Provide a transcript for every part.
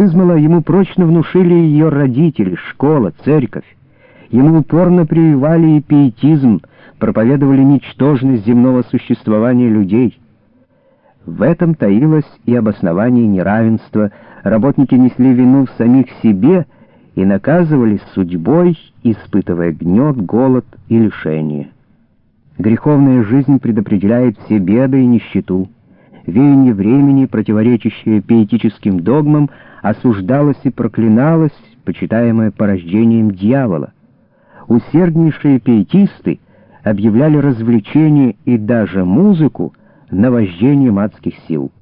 Измала ему прочно внушили ее родители, школа, церковь. Ему упорно прививали и пиетизм, проповедовали ничтожность земного существования людей. В этом таилось и обоснование неравенства, работники несли вину в самих себе и наказывались судьбой, испытывая гнет, голод и лишение. Греховная жизнь предопределяет все беды и нищету. Веяние времени, противоречащее пиетическим догмам, осуждалось и проклиналось, почитаемое порождением дьявола. Усерднейшие пиетисты объявляли развлечения и даже музыку наваждением адских сил.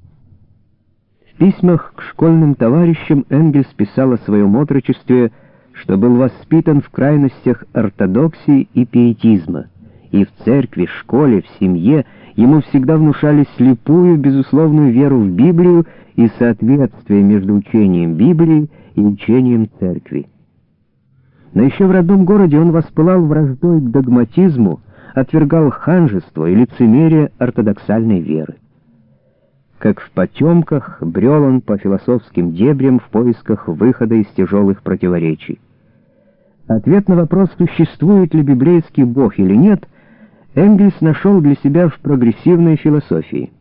В письмах к школьным товарищам Энгельс писал о своем отрочестве, что был воспитан в крайностях ортодоксии и пиетизма, и в церкви, школе, в семье ему всегда внушали слепую, безусловную веру в Библию и соответствие между учением Библии и учением церкви. Но еще в родном городе он воспылал враждой к догматизму, отвергал ханжество и лицемерие ортодоксальной веры. Как в потемках брел он по философским дебрям в поисках выхода из тяжелых противоречий. Ответ на вопрос, существует ли библейский бог или нет, Энгельс нашел для себя в прогрессивной философии.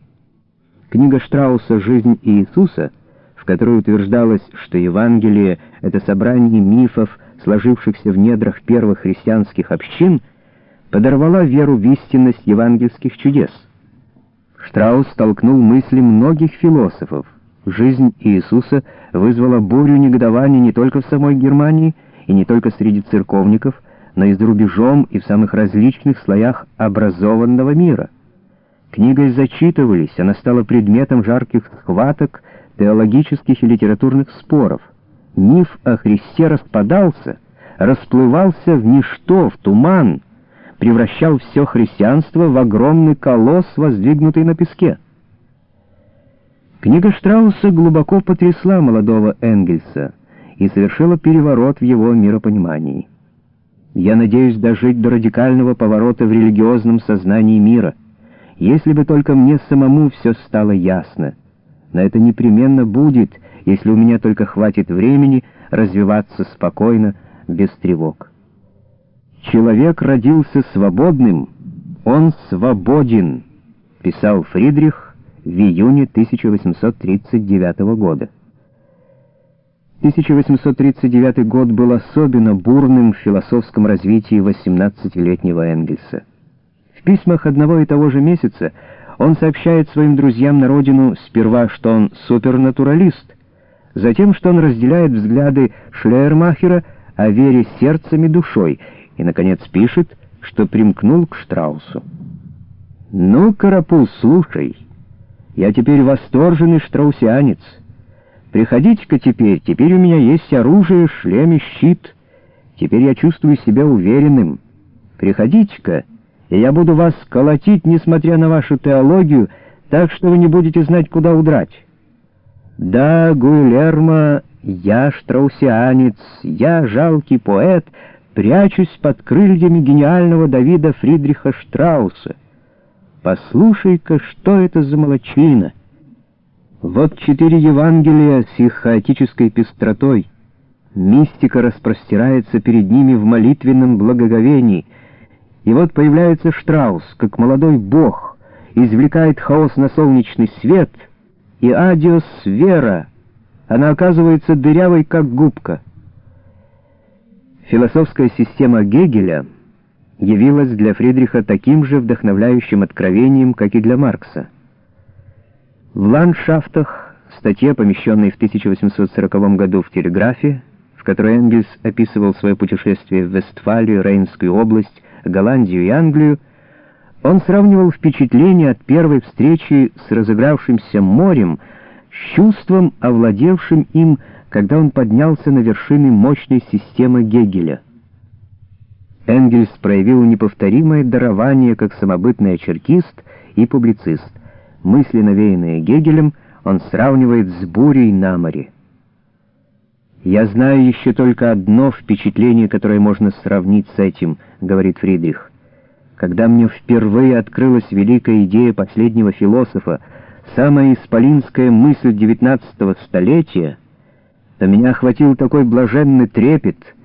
Книга Штрауса «Жизнь Иисуса», в которой утверждалось, что Евангелие — это собрание мифов, сложившихся в недрах первых христианских общин — подорвала веру в истинность евангельских чудес. Штраус столкнул мысли многих философов. Жизнь Иисуса вызвала бурю негодования не только в самой Германии и не только среди церковников, но и за рубежом и в самых различных слоях образованного мира. Книгой зачитывались, она стала предметом жарких схваток, теологических и литературных споров. Миф о Христе распадался, расплывался в ничто, в туман, превращал все христианство в огромный колосс, воздвигнутый на песке. Книга Штрауса глубоко потрясла молодого Энгельса и совершила переворот в его миропонимании. Я надеюсь дожить до радикального поворота в религиозном сознании мира, если бы только мне самому все стало ясно. Но это непременно будет, если у меня только хватит времени развиваться спокойно, без тревог. «Человек родился свободным, он свободен», писал Фридрих в июне 1839 года. 1839 год был особенно бурным в философском развитии 18-летнего Энгельса. В письмах одного и того же месяца он сообщает своим друзьям на родину сперва, что он супернатуралист, затем, что он разделяет взгляды Шлейермахера о вере сердцем и душой и, наконец, пишет, что примкнул к Штраусу. «Ну, Карапуз, слушай, я теперь восторженный штраусианец. Приходите-ка теперь, теперь у меня есть оружие, шлем и щит. Теперь я чувствую себя уверенным. Приходите-ка, и я буду вас колотить, несмотря на вашу теологию, так что вы не будете знать, куда удрать. Да, Гуйлермо, я штраусианец, я жалкий поэт, прячусь под крыльями гениального Давида Фридриха Штрауса. Послушай-ка, что это за молочина! Вот четыре Евангелия с их хаотической пестротой. Мистика распростирается перед ними в молитвенном благоговении. И вот появляется Штраус, как молодой бог, извлекает хаос на солнечный свет, и адиос вера, она оказывается дырявой, как губка — Философская система Гегеля явилась для Фридриха таким же вдохновляющим откровением, как и для Маркса. В «Ландшафтах» статье, помещенной в 1840 году в «Телеграфе», в которой Энгельс описывал свое путешествие в Вестфалию, Рейнскую область, Голландию и Англию, он сравнивал впечатление от первой встречи с разыгравшимся морем с чувством, овладевшим им когда он поднялся на вершины мощной системы Гегеля. Энгельс проявил неповторимое дарование как самобытный очеркист и публицист. Мысли, навеянные Гегелем, он сравнивает с бурей на море. «Я знаю еще только одно впечатление, которое можно сравнить с этим», — говорит Фридрих. «Когда мне впервые открылась великая идея последнего философа, самая исполинская мысль XIX столетия — то меня охватил такой блаженный трепет —